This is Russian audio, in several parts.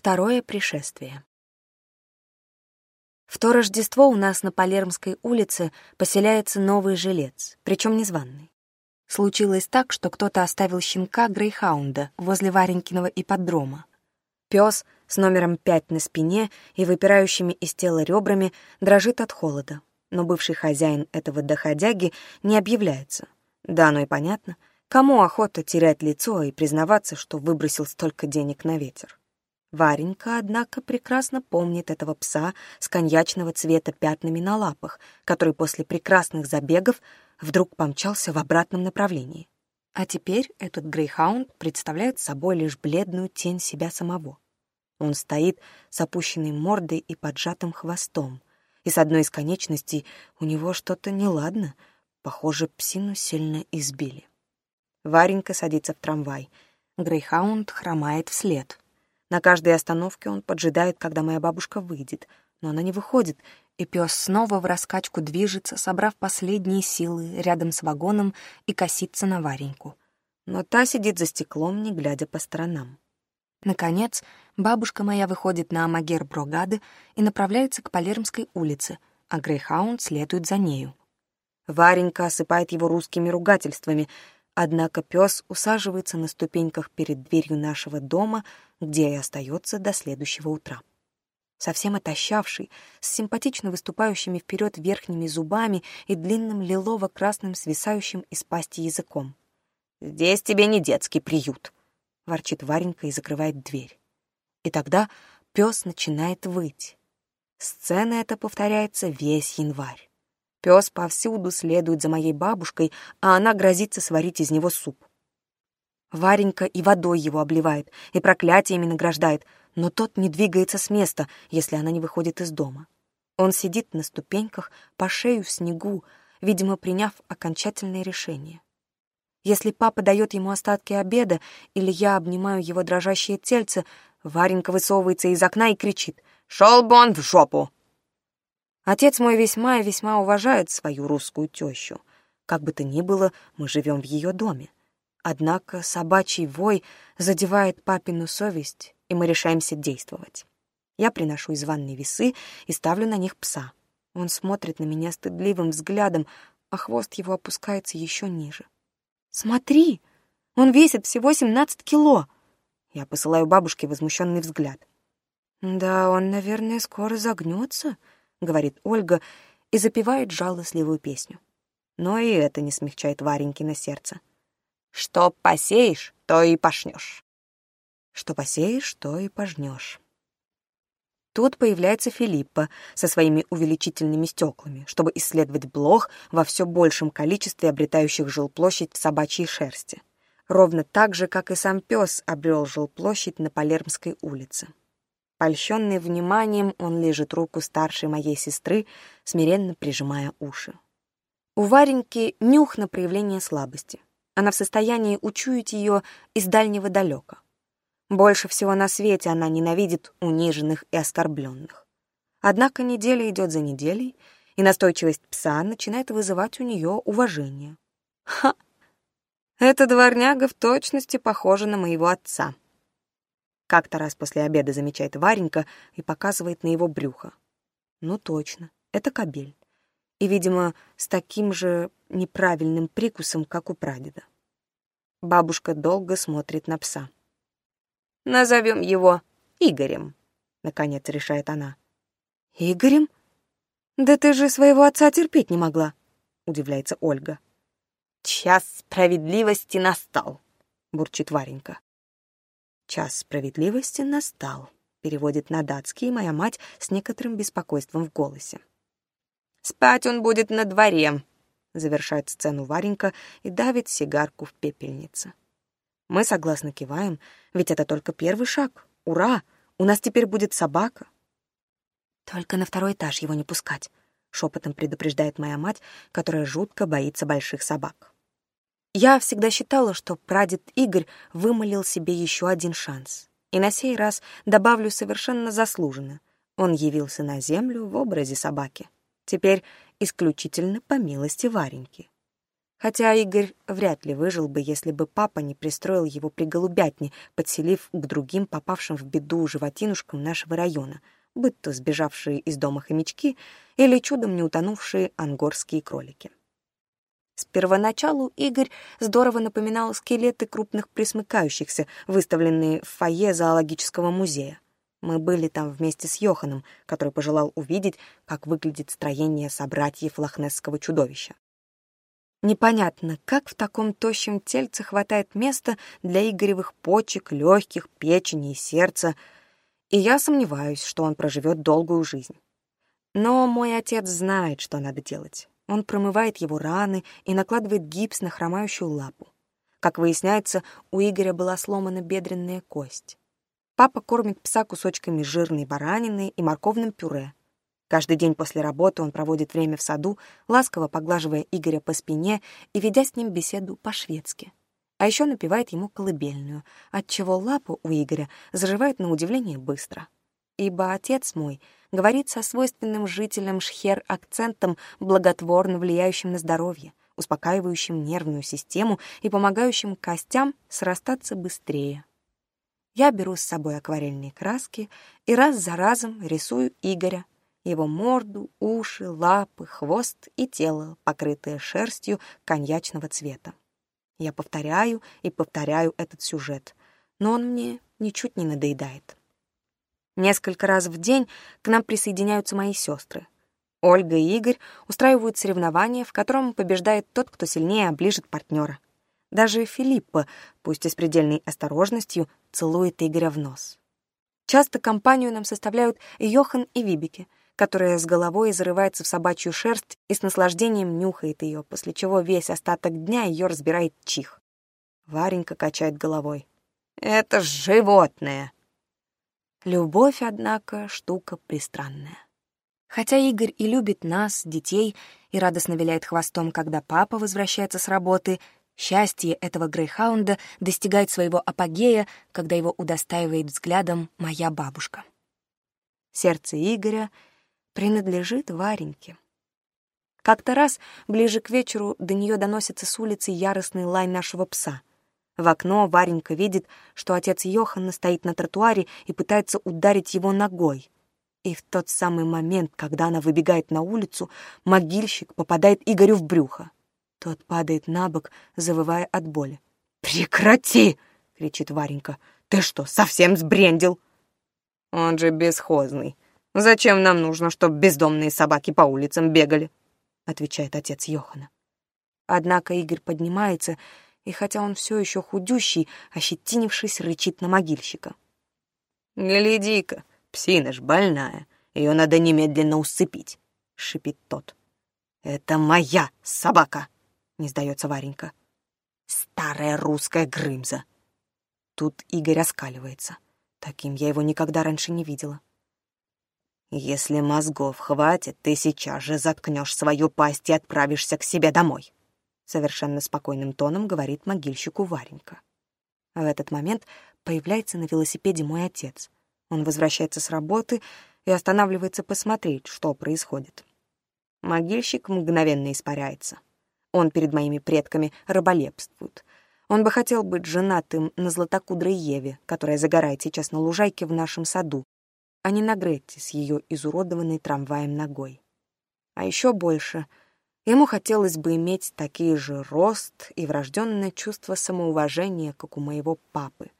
Второе пришествие. В то Рождество у нас на Палермской улице поселяется новый жилец, причем незваный. Случилось так, что кто-то оставил щенка Грейхаунда возле Варенькиного ипподрома. Пес с номером пять на спине и выпирающими из тела ребрами дрожит от холода, но бывший хозяин этого доходяги не объявляется. Да, ну и понятно, кому охота терять лицо и признаваться, что выбросил столько денег на ветер. Варенька, однако, прекрасно помнит этого пса с коньячного цвета пятнами на лапах, который после прекрасных забегов вдруг помчался в обратном направлении. А теперь этот грейхаунд представляет собой лишь бледную тень себя самого. Он стоит с опущенной мордой и поджатым хвостом, и с одной из конечностей у него что-то неладно. Похоже, псину сильно избили. Варенька садится в трамвай. Грейхаунд хромает вслед — на каждой остановке он поджидает, когда моя бабушка выйдет, но она не выходит, и пес снова в раскачку движется, собрав последние силы рядом с вагоном и косится на Вареньку. Но та сидит за стеклом, не глядя по сторонам. Наконец, бабушка моя выходит на Амагер Брогады и направляется к Палермской улице, а Грейхаунд следует за нею. Варенька осыпает его русскими ругательствами — Однако пес усаживается на ступеньках перед дверью нашего дома, где и остается до следующего утра. Совсем отощавший, с симпатично выступающими вперед верхними зубами и длинным лилово-красным свисающим из пасти языком. «Здесь тебе не детский приют!» — ворчит Варенька и закрывает дверь. И тогда пес начинает выть. Сцена эта повторяется весь январь. Пес повсюду следует за моей бабушкой, а она грозится сварить из него суп. Варенька и водой его обливает, и проклятиями награждает, но тот не двигается с места, если она не выходит из дома. Он сидит на ступеньках, по шею в снегу, видимо, приняв окончательное решение. Если папа дает ему остатки обеда, или я обнимаю его дрожащее тельце, Варенька высовывается из окна и кричит «Шел бы он в жопу!» Отец мой весьма и весьма уважает свою русскую тещу. Как бы то ни было, мы живем в ее доме. Однако собачий вой задевает папину совесть, и мы решаемся действовать. Я приношу из ванной весы и ставлю на них пса. Он смотрит на меня стыдливым взглядом, а хвост его опускается еще ниже. «Смотри! Он весит всего 17 кило!» Я посылаю бабушке возмущенный взгляд. «Да, он, наверное, скоро загнется», — говорит Ольга и запевает жалостливую песню. Но и это не смягчает Вареньки на сердце. «Что посеешь, то и пожнешь. «Что посеешь, то и пожнешь». Тут появляется Филиппа со своими увеличительными стеклами, чтобы исследовать блох во все большем количестве обретающих жилплощадь в собачьей шерсти. Ровно так же, как и сам пес обрел жилплощадь на Палермской улице. Польщенный вниманием, он лежит руку старшей моей сестры, смиренно прижимая уши. У Вареньки нюх на проявление слабости. Она в состоянии учуять ее из дальнего далека. Больше всего на свете она ненавидит униженных и оскорбленных. Однако неделя идет за неделей, и настойчивость пса начинает вызывать у нее уважение. Ха! Эта дворняга в точности похожа на моего отца. Как-то раз после обеда замечает Варенька и показывает на его брюхо. Ну точно, это кобель. И, видимо, с таким же неправильным прикусом, как у прадеда. Бабушка долго смотрит на пса. «Назовем его Игорем», — наконец решает она. «Игорем? Да ты же своего отца терпеть не могла», — удивляется Ольга. «Час справедливости настал», — бурчит Варенька. Час справедливости настал, переводит на датский моя мать с некоторым беспокойством в голосе. «Спать он будет на дворе», — завершает сцену Варенька и давит сигарку в пепельнице. Мы согласно киваем, ведь это только первый шаг. Ура! У нас теперь будет собака. Только на второй этаж его не пускать, шепотом предупреждает моя мать, которая жутко боится больших собак. Я всегда считала, что прадед Игорь вымолил себе еще один шанс. И на сей раз добавлю совершенно заслуженно. Он явился на землю в образе собаки. Теперь исключительно по милости Вареньки. Хотя Игорь вряд ли выжил бы, если бы папа не пристроил его при голубятне, подселив к другим попавшим в беду животинушкам нашего района, будь то сбежавшие из дома хомячки или чудом не утонувшие ангорские кролики. С первоначалу Игорь здорово напоминал скелеты крупных присмыкающихся, выставленные в фойе зоологического музея. Мы были там вместе с Йоханом, который пожелал увидеть, как выглядит строение собратьев лохнесского чудовища. Непонятно, как в таком тощем тельце хватает места для игоревых почек, легких, печени и сердца, и я сомневаюсь, что он проживет долгую жизнь. Но мой отец знает, что надо делать. Он промывает его раны и накладывает гипс на хромающую лапу. Как выясняется, у Игоря была сломана бедренная кость. Папа кормит пса кусочками жирной баранины и морковным пюре. Каждый день после работы он проводит время в саду, ласково поглаживая Игоря по спине и ведя с ним беседу по-шведски. А еще напевает ему колыбельную, отчего лапу у Игоря заживает на удивление быстро. Ибо отец мой — говорит со свойственным жителям Шхер акцентом, благотворно влияющим на здоровье, успокаивающим нервную систему и помогающим костям срастаться быстрее. Я беру с собой акварельные краски и раз за разом рисую Игоря, его морду, уши, лапы, хвост и тело, покрытое шерстью коньячного цвета. Я повторяю и повторяю этот сюжет, но он мне ничуть не надоедает. Несколько раз в день к нам присоединяются мои сестры. Ольга и Игорь устраивают соревнования, в котором побеждает тот, кто сильнее оближет партнера. Даже Филиппа, пусть и с предельной осторожностью, целует Игоря в нос. Часто компанию нам составляют и Йохан и Вибики, которая с головой зарывается в собачью шерсть и с наслаждением нюхает ее, после чего весь остаток дня ее разбирает чих. Варенька качает головой. «Это животное!» Любовь, однако, штука пристранная. Хотя Игорь и любит нас, детей, и радостно виляет хвостом, когда папа возвращается с работы, счастье этого грейхаунда достигает своего апогея, когда его удостаивает взглядом моя бабушка. Сердце Игоря принадлежит Вареньке. Как-то раз, ближе к вечеру, до нее доносится с улицы яростный лай нашего пса — в окно Варенька видит, что отец Йохана стоит на тротуаре и пытается ударить его ногой. И в тот самый момент, когда она выбегает на улицу, могильщик попадает Игорю в брюхо. Тот падает на бок, завывая от боли. «Прекрати!» — кричит Варенька. «Ты что, совсем сбрендил?» «Он же бесхозный. Зачем нам нужно, чтобы бездомные собаки по улицам бегали?» — отвечает отец Йохана. Однако Игорь поднимается и хотя он все еще худющий, а ощетинившись, рычит на могильщика. «Гляди-ка, псина ж больная, ее надо немедленно усыпить», — шипит тот. «Это моя собака!» — не сдается Варенька. «Старая русская Грымза!» Тут Игорь оскаливается. Таким я его никогда раньше не видела. «Если мозгов хватит, ты сейчас же заткнешь свою пасть и отправишься к себе домой», Совершенно спокойным тоном говорит могильщику Варенька. В этот момент появляется на велосипеде мой отец. Он возвращается с работы и останавливается посмотреть, что происходит. Могильщик мгновенно испаряется. Он перед моими предками раболепствует. Он бы хотел быть женатым на златокудрой Еве, которая загорает сейчас на лужайке в нашем саду, а не на Гретте с ее изуродованной трамваем ногой. А еще больше — Ему хотелось бы иметь такие же рост и врожденное чувство самоуважения, как у моего папы,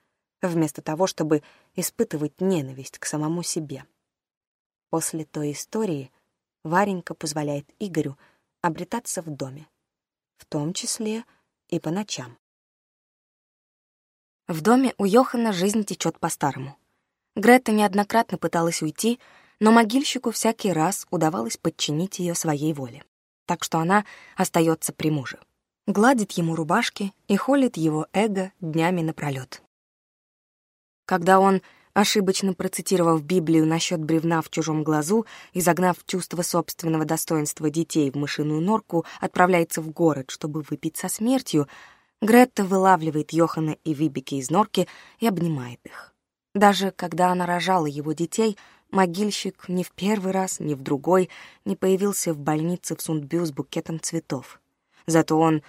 вместо того, чтобы испытывать ненависть к самому себе. После той истории Варенька позволяет Игорю обретаться в доме, в том числе и по ночам. В доме у Йохана жизнь течет по-старому. Грета неоднократно пыталась уйти, но могильщику всякий раз удавалось подчинить ее своей воле так что она остается при муже. Гладит ему рубашки и холит его эго днями напролет. Когда он, ошибочно процитировав Библию насчет бревна в чужом глазу и загнав чувство собственного достоинства детей в мышиную норку, отправляется в город, чтобы выпить со смертью, Гретта вылавливает Йохана и Вибики из норки и обнимает их. Даже когда она рожала его детей — Могильщик ни в первый раз, ни в другой не появился в больнице в Сундбю с букетом цветов. Зато он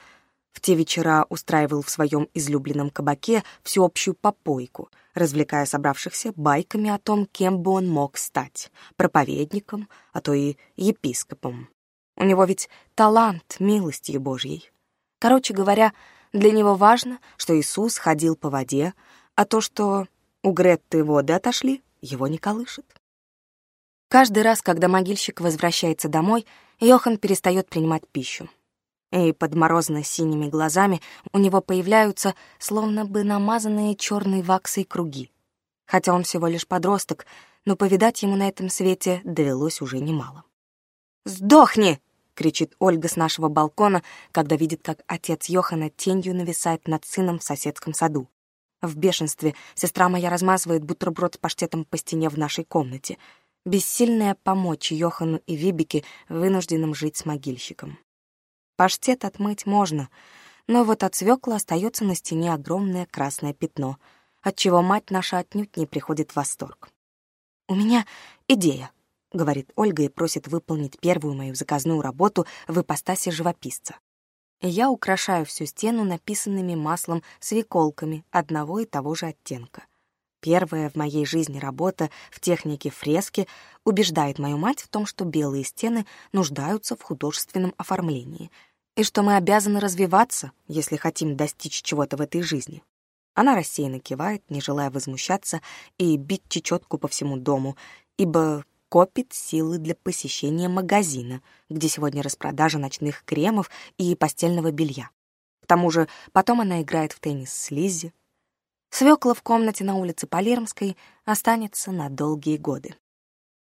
в те вечера устраивал в своем излюбленном кабаке всеобщую попойку, развлекая собравшихся байками о том, кем бы он мог стать — проповедником, а то и епископом. У него ведь талант милости Божьей. Короче говоря, для него важно, что Иисус ходил по воде, а то, что у Гретты воды отошли, его не колышет. Каждый раз, когда могильщик возвращается домой, Йохан перестает принимать пищу. И под морозно-синими глазами у него появляются словно бы намазанные черной ваксой круги. Хотя он всего лишь подросток, но повидать ему на этом свете довелось уже немало. «Сдохни!» — кричит Ольга с нашего балкона, когда видит, как отец Йохана тенью нависает над сыном в соседском саду. В бешенстве сестра моя размазывает бутерброд с паштетом по стене в нашей комнате — бессильная помочь Йохану и Вибике, вынужденным жить с могильщиком. Паштет отмыть можно, но вот от свекла остается на стене огромное красное пятно, от чего мать наша отнюдь не приходит в восторг. «У меня идея», — говорит Ольга и просит выполнить первую мою заказную работу в Ипостасе живописца. Я украшаю всю стену написанными маслом свеколками одного и того же оттенка. Первая в моей жизни работа в технике фрески убеждает мою мать в том, что белые стены нуждаются в художественном оформлении и что мы обязаны развиваться, если хотим достичь чего-то в этой жизни. Она рассеянно кивает, не желая возмущаться и бить чечетку по всему дому, ибо копит силы для посещения магазина, где сегодня распродажа ночных кремов и постельного белья. К тому же потом она играет в теннис с Лиззи, Свекла в комнате на улице Палермской останется на долгие годы.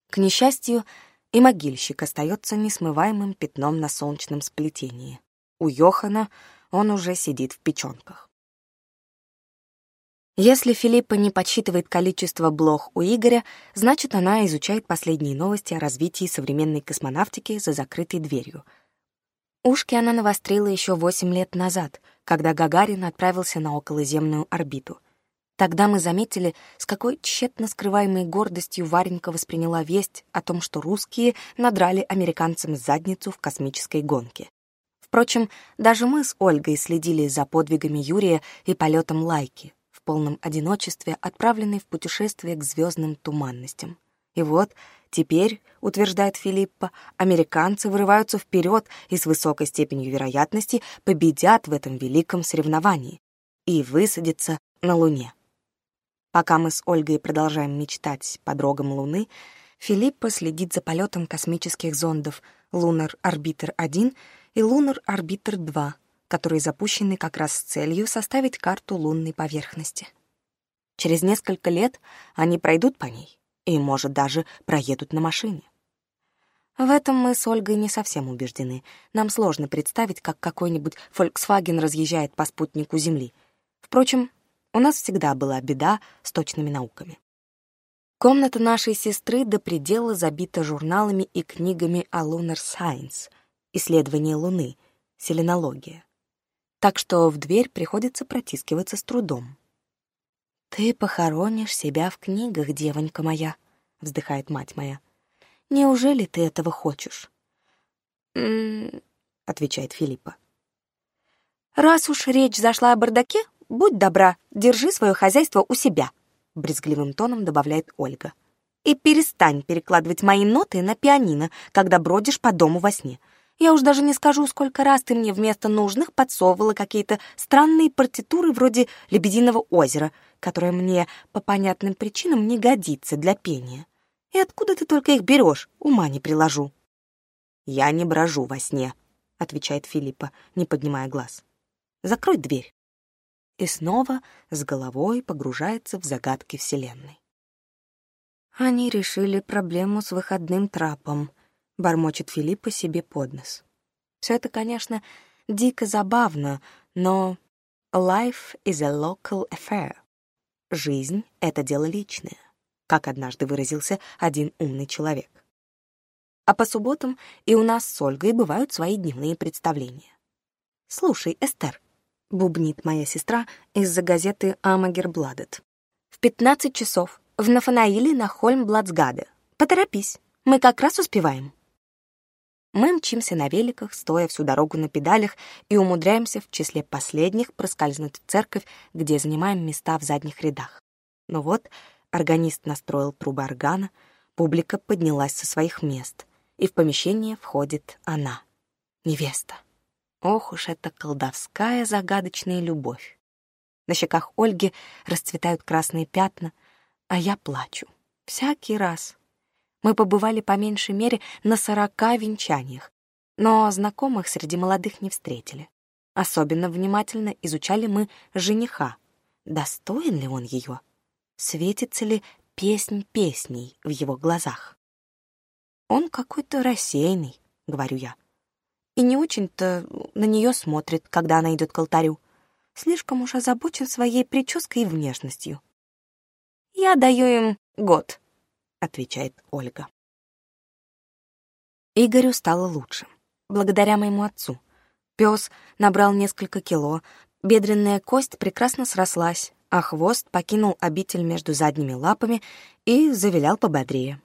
К несчастью, и могильщик остается несмываемым пятном на солнечном сплетении. У Йохана он уже сидит в печенках. Если Филиппа не подсчитывает количество блох у Игоря, значит, она изучает последние новости о развитии современной космонавтики за закрытой дверью. Ушки она навострила еще 8 лет назад, когда Гагарин отправился на околоземную орбиту — Тогда мы заметили, с какой тщетно скрываемой гордостью Варенька восприняла весть о том, что русские надрали американцам задницу в космической гонке. Впрочем, даже мы с Ольгой следили за подвигами Юрия и полетом Лайки, в полном одиночестве отправленной в путешествие к звездным туманностям. И вот теперь, утверждает Филиппа, американцы вырываются вперед и с высокой степенью вероятности победят в этом великом соревновании и высадятся на Луне. Пока мы с Ольгой продолжаем мечтать по дорогам Луны, Филиппа следит за полетом космических зондов «Лунар Арбитр-1» и «Лунар Арбитр-2», которые запущены как раз с целью составить карту лунной поверхности. Через несколько лет они пройдут по ней и, может, даже проедут на машине. В этом мы с Ольгой не совсем убеждены. Нам сложно представить, как какой-нибудь Volkswagen разъезжает по спутнику Земли. Впрочем, у нас всегда была беда с точными науками. Комната нашей сестры до предела забита журналами и книгами о Lunar Science, исследование Луны, селенология. Так что в дверь приходится протискиваться с трудом. «Ты похоронишь себя в книгах, девонька моя», — вздыхает мать моя. «Неужели ты этого хочешь?» «М -м -м, отвечает Филиппа. «Раз уж речь зашла о бардаке, будь добра, держи свое хозяйство у себя», — брезгливым тоном добавляет Ольга. «И перестань перекладывать мои ноты на пианино, когда бродишь по дому во сне. Я уж даже не скажу, сколько раз ты мне вместо нужных подсовывала какие-то странные партитуры вроде «Лебединого озера», которое мне по понятным причинам не годится для пения. И откуда ты только их берешь, ума не приложу». «Я не брожу во сне», — отвечает Филиппа, не поднимая глаз. «Закрой дверь» и снова с головой погружается в загадки Вселенной. «Они решили проблему с выходным трапом», — бормочет Филиппа себе под нос. Все это, конечно, дико забавно, но «life is a local affair». «Жизнь — это дело личное», как однажды выразился один умный человек. А по субботам и у нас с Ольгой бывают свои дневные представления. «Слушай, Эстер», — бубнит моя сестра из-за газеты «Амагербладет». «В 15 часов в Нафанаиле на Хольмбладсгаде. Поторопись, мы как раз успеваем». Мы мчимся на великах, стоя всю дорогу на педалях, и умудряемся в числе последних проскользнуть в церковь, где занимаем места в задних рядах. Но вот органист настроил трубы органа, публика поднялась со своих мест, и в помещение входит она, невеста. Ох уж эта колдовская загадочная любовь. На щеках Ольги расцветают красные пятна, а я плачу. Всякий раз. Мы побывали по меньшей мере на сорока венчаниях, но знакомых среди молодых не встретили. Особенно внимательно изучали мы жениха. Достоин ли он ее? Светится ли песнь песней в его глазах? «Он какой-то рассеянный», — говорю я и не очень-то на нее смотрит, когда она идет к алтарю. Слишком уж озабочен своей прической и внешностью. «Я даю им год», — отвечает Ольга. Игорю стало лучше. Благодаря моему отцу. Пес набрал несколько кило, бедренная кость прекрасно срослась, а хвост покинул обитель между задними лапами и завилял пободрее.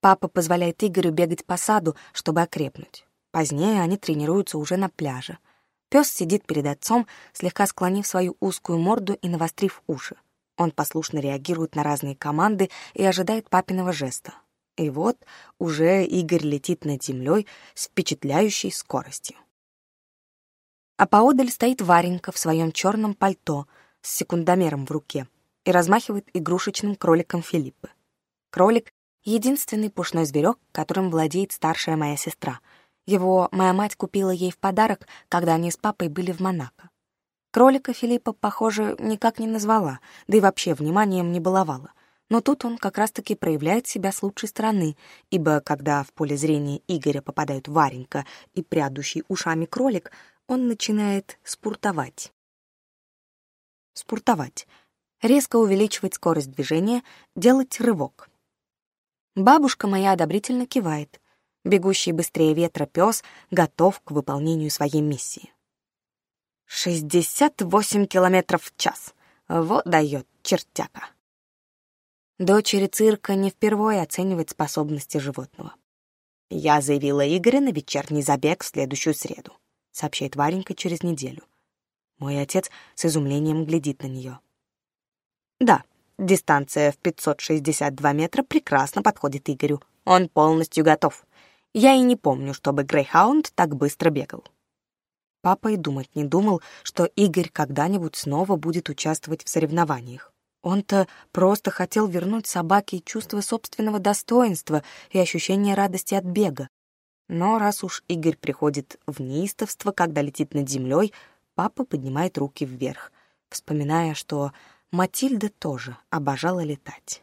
Папа позволяет Игорю бегать по саду, чтобы окрепнуть. Позднее они тренируются уже на пляже. Пес сидит перед отцом, слегка склонив свою узкую морду и навострив уши. Он послушно реагирует на разные команды и ожидает папиного жеста. И вот уже Игорь летит над землей с впечатляющей скоростью. А поодаль стоит Варенька в своем черном пальто с секундомером в руке и размахивает игрушечным кроликом Филиппы. Кролик — единственный пушной зверек, которым владеет старшая моя сестра — его моя мать купила ей в подарок, когда они с папой были в Монако. Кролика Филиппа, похоже, никак не назвала, да и вообще вниманием не баловала. Но тут он как раз-таки проявляет себя с лучшей стороны, ибо когда в поле зрения Игоря попадают Варенька и прядущий ушами кролик, он начинает спуртовать. Спуртовать. Резко увеличивать скорость движения, делать рывок. Бабушка моя одобрительно кивает — бегущий быстрее ветра пес готов к выполнению своей миссии. 68 километров в час. Вот дает чертяка. Дочери цирка не впервые оценивает способности животного. «Я заявила Игоря на вечерний забег в следующую среду», — сообщает Варенька через неделю. Мой отец с изумлением глядит на нее. «Да, дистанция в 562 метра прекрасно подходит Игорю. Он полностью готов», я и не помню, чтобы Грейхаунд так быстро бегал. Папа и думать не думал, что Игорь когда-нибудь снова будет участвовать в соревнованиях. Он-то просто хотел вернуть собаке чувство собственного достоинства и ощущение радости от бега. Но раз уж Игорь приходит в неистовство, когда летит над землей, папа поднимает руки вверх, вспоминая, что Матильда тоже обожала летать.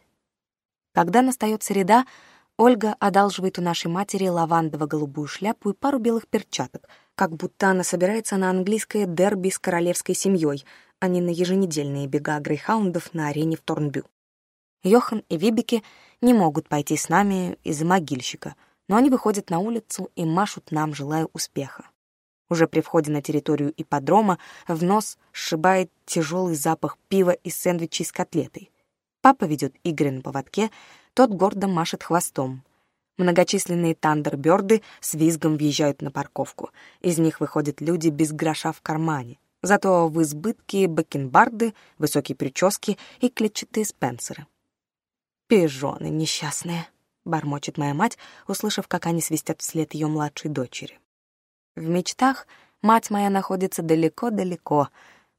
Когда настает среда, Ольга одалживает у нашей матери лавандово-голубую шляпу и пару белых перчаток, как будто она собирается на английское дерби с королевской семьей, а не на еженедельные бега грейхаундов на арене в Торнбю. Йохан и Вибики не могут пойти с нами из-за могильщика, но они выходят на улицу и машут нам, желая успеха. Уже при входе на территорию ипподрома в нос сшибает тяжелый запах пива и сэндвичей с котлетой. Папа ведет Игоря на поводке, тот гордо машет хвостом. Многочисленные тандерберды с визгом въезжают на парковку. Из них выходят люди без гроша в кармане. Зато в избытке бакенбарды, высокие прически и клетчатые спенсеры. «Пижоны несчастные», — бормочет моя мать, услышав, как они свистят вслед ее младшей дочери. В мечтах мать моя находится далеко-далеко,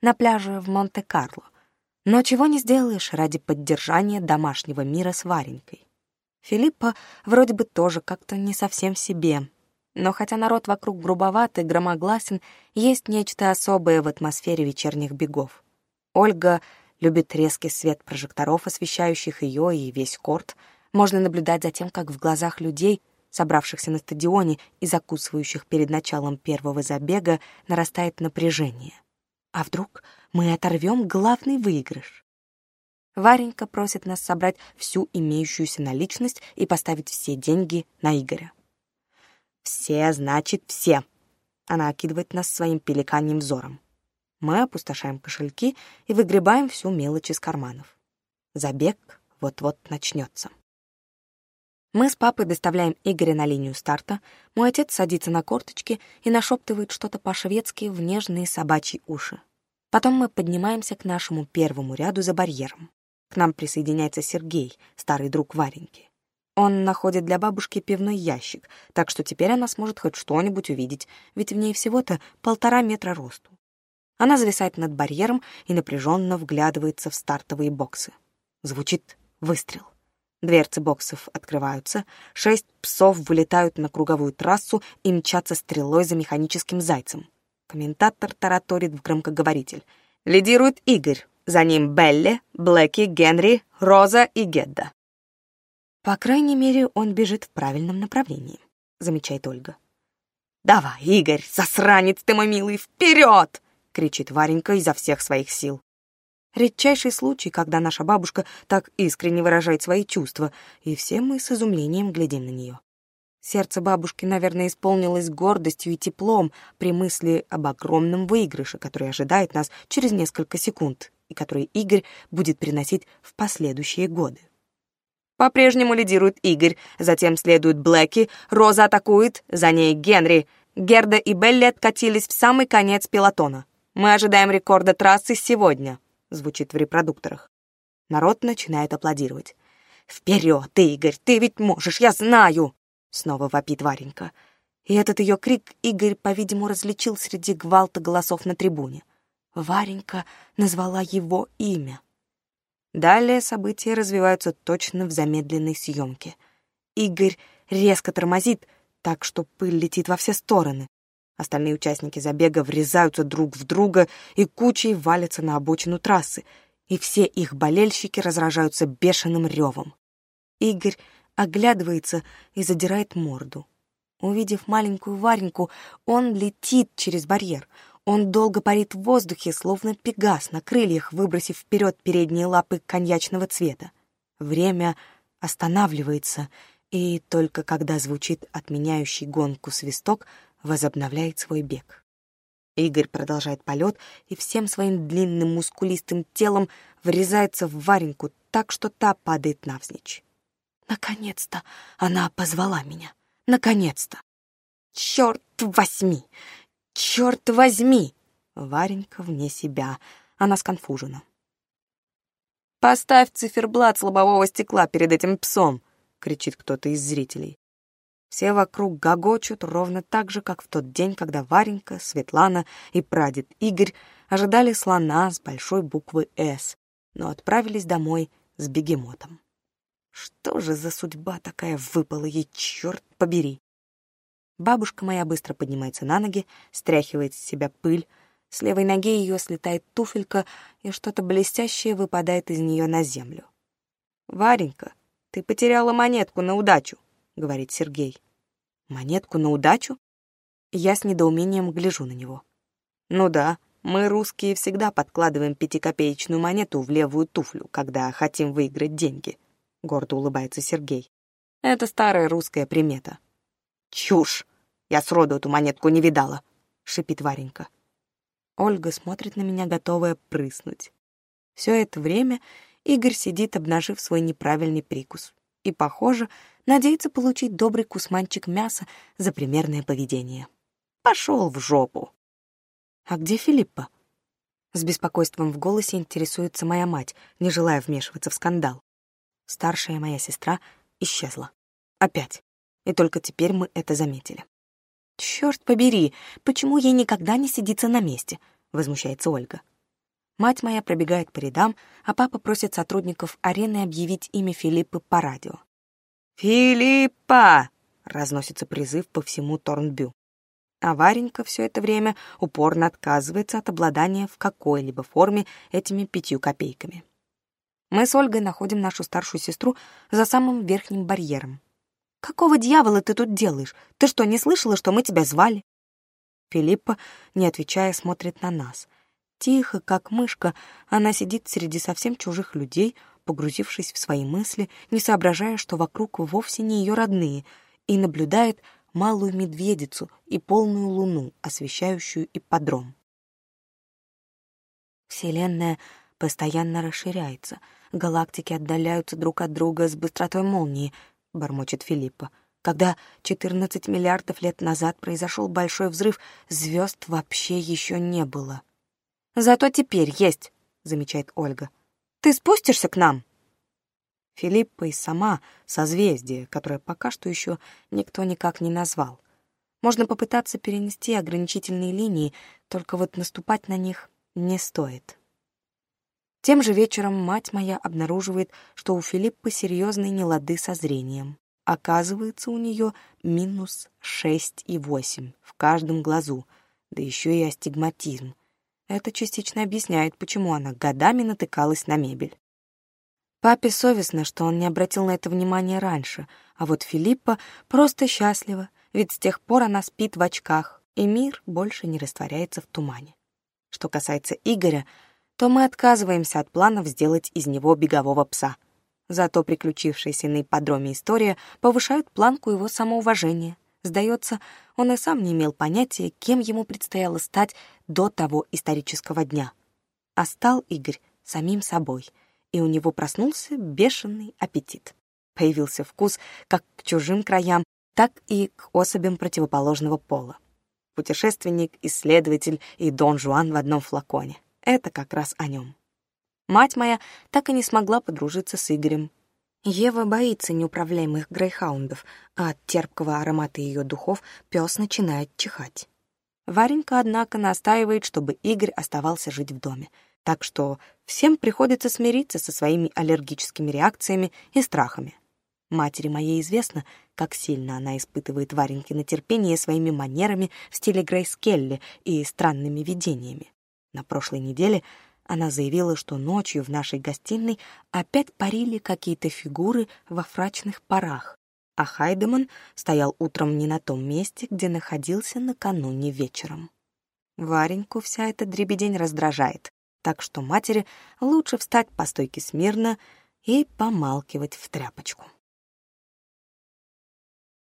на пляже в Монте-Карло — но чего не сделаешь ради поддержания домашнего мира с Варенькой. Филиппа вроде бы тоже как-то не совсем себе. Но хотя народ вокруг грубоват и громогласен, есть нечто особое в атмосфере вечерних бегов. Ольга любит резкий свет прожекторов, освещающих ее и весь корт. Можно наблюдать за тем, как в глазах людей, собравшихся на стадионе и закусывающих перед началом первого забега, нарастает напряжение. А вдруг мы оторвем главный выигрыш. Варенька просит нас собрать всю имеющуюся наличность и поставить все деньги на Игоря. «Все, значит, все!» Она окидывает нас своим пеликаньим взором. Мы опустошаем кошельки и выгребаем всю мелочь из карманов. Забег вот-вот начнется. Мы с папой доставляем Игоря на линию старта, мой отец садится на корточки и нашептывает что-то по-шведски в нежные собачьи уши. Потом мы поднимаемся к нашему первому ряду за барьером. К нам присоединяется Сергей, старый друг Вареньки. Он находит для бабушки пивной ящик, так что теперь она сможет хоть что-нибудь увидеть, ведь в ней всего-то полтора метра росту. Она зависает над барьером и напряженно вглядывается в стартовые боксы. Звучит выстрел. Дверцы боксов открываются, шесть псов вылетают на круговую трассу и мчатся стрелой за механическим зайцем — Комментатор тараторит в громкоговоритель. Лидирует Игорь, за ним Белли, Блэки, Генри, Роза и Гедда. «По крайней мере, он бежит в правильном направлении», — замечает Ольга. «Давай, Игорь, засранец ты мой милый, вперед!» — кричит Варенька изо всех своих сил. Редчайший случай, когда наша бабушка так искренне выражает свои чувства, и все мы с изумлением глядим на нее. Сердце бабушки, наверное, исполнилось гордостью и теплом при мысли об огромном выигрыше, который ожидает нас через несколько секунд и который Игорь будет приносить в последующие годы. По-прежнему лидирует Игорь, затем следует Блэки, Роза атакует, за ней Генри. Герда и Белли откатились в самый конец пилотона. «Мы ожидаем рекорда трассы сегодня», — звучит в репродукторах. Народ начинает аплодировать. «Вперед, Игорь, ты ведь можешь, я знаю!» Снова вопит Варенька. И этот ее крик Игорь, по-видимому, различил среди гвалта голосов на трибуне. Варенька назвала его имя. Далее события развиваются точно в замедленной съемке. Игорь резко тормозит, так что пыль летит во все стороны. Остальные участники забега врезаются друг в друга и кучей валятся на обочину трассы, и все их болельщики разражаются бешеным ревом. Игорь оглядывается и задирает морду. Увидев маленькую Вареньку, он летит через барьер. Он долго парит в воздухе, словно пегас на крыльях, выбросив вперед передние лапы коньячного цвета. Время останавливается, и только когда звучит отменяющий гонку свисток, возобновляет свой бег. Игорь продолжает полет и всем своим длинным мускулистым телом врезается в Вареньку так, что та падает навзничь. Наконец-то она позвала меня. Наконец-то. Черт возьми! Черт возьми! Варенька вне себя. Она сконфужена. «Поставь циферблат с лобового стекла перед этим псом!» — кричит кто-то из зрителей. Все вокруг гогочут ровно так же, как в тот день, когда Варенька, Светлана и прадед Игорь ожидали слона с большой буквы «С», но отправились домой с бегемотом. Что же за судьба такая выпала ей, черт побери! Бабушка моя быстро поднимается на ноги, стряхивает с себя пыль. С левой ноги ее слетает туфелька, и что-то блестящее выпадает из нее на землю. «Варенька, ты потеряла монетку на удачу», — говорит Сергей. «Монетку на удачу?» Я с недоумением гляжу на него. «Ну да, мы, русские, всегда подкладываем пятикопеечную монету в левую туфлю, когда хотим выиграть деньги», — гордо улыбается Сергей. «Это старая русская примета». «Чушь! Я сроду эту монетку не видала!» — шипит Варенька. Ольга смотрит на меня, готовая прыснуть. Все это время Игорь сидит, обнажив свой неправильный прикус. И, похоже, надеется получить добрый кусманчик мяса за примерное поведение. Пошел в жопу! А где Филиппа? С беспокойством в голосе интересуется моя мать, не желая вмешиваться в скандал старшая моя сестра исчезла. Опять. И только теперь мы это заметили. «Чёрт побери, почему ей никогда не сидится на месте?» — возмущается Ольга. Мать моя пробегает по рядам, а папа просит сотрудников арены объявить имя Филиппы по радио. «Филиппа!» — разносится призыв по всему Торнбю. А Варенька все это время упорно отказывается от обладания в какой-либо форме этими пятью копейками. Мы с Ольгой находим нашу старшую сестру за самым верхним барьером. «Какого дьявола ты тут делаешь? Ты что, не слышала, что мы тебя звали?» Филиппа, не отвечая, смотрит на нас. Тихо, как мышка, она сидит среди совсем чужих людей, погрузившись в свои мысли, не соображая, что вокруг вовсе не ее родные, и наблюдает малую медведицу и полную луну, освещающую ипподром. Вселенная постоянно расширяется — галактики отдаляются друг от друга с быстротой молнии», — бормочет Филиппа. «Когда 14 миллиардов лет назад произошел большой взрыв, звезд вообще еще не было». «Зато теперь есть», — замечает Ольга. «Ты спустишься к нам?» Филиппа и сама созвездие, которое пока что еще никто никак не назвал. Можно попытаться перенести ограничительные линии, только вот наступать на них не стоит. Тем же вечером мать моя обнаруживает, что у Филиппа серьезные нелады со зрением. Оказывается, у нее минус 6 и 8 в каждом глазу, да еще и астигматизм. Это частично объясняет, почему она годами натыкалась на мебель. Папе совестно, что он не обратил на это внимания раньше, а вот Филиппа просто счастлива, ведь с тех пор она спит в очках, и мир больше не растворяется в тумане. Что касается Игоря, то мы отказываемся от планов сделать из него бегового пса. Зато приключившаяся на ипподроме история повышает планку его самоуважения. Сдается, он и сам не имел понятия, кем ему предстояло стать до того исторического дня. А стал Игорь самим собой, и у него проснулся бешеный аппетит. Появился вкус как к чужим краям, так и к особям противоположного пола. Путешественник, исследователь и Дон Жуан в одном флаконе — это как раз о нем. Мать моя так и не смогла подружиться с Игорем. Ева боится неуправляемых грейхаундов, а от терпкого аромата ее духов пес начинает чихать. Варенька, однако, настаивает, чтобы Игорь оставался жить в доме, так что всем приходится смириться со своими аллергическими реакциями и страхами. Матери моей известно, как сильно она испытывает Вареньки на терпение своими манерами в стиле Грейс Келли и странными видениями. На прошлой неделе она заявила, что ночью в нашей гостиной опять парили какие-то фигуры во фрачных парах, а Хайдеман стоял утром не на том месте, где находился накануне вечером. Вареньку вся эта дребедень раздражает, так что матери лучше встать по стойке смирно и помалкивать в тряпочку.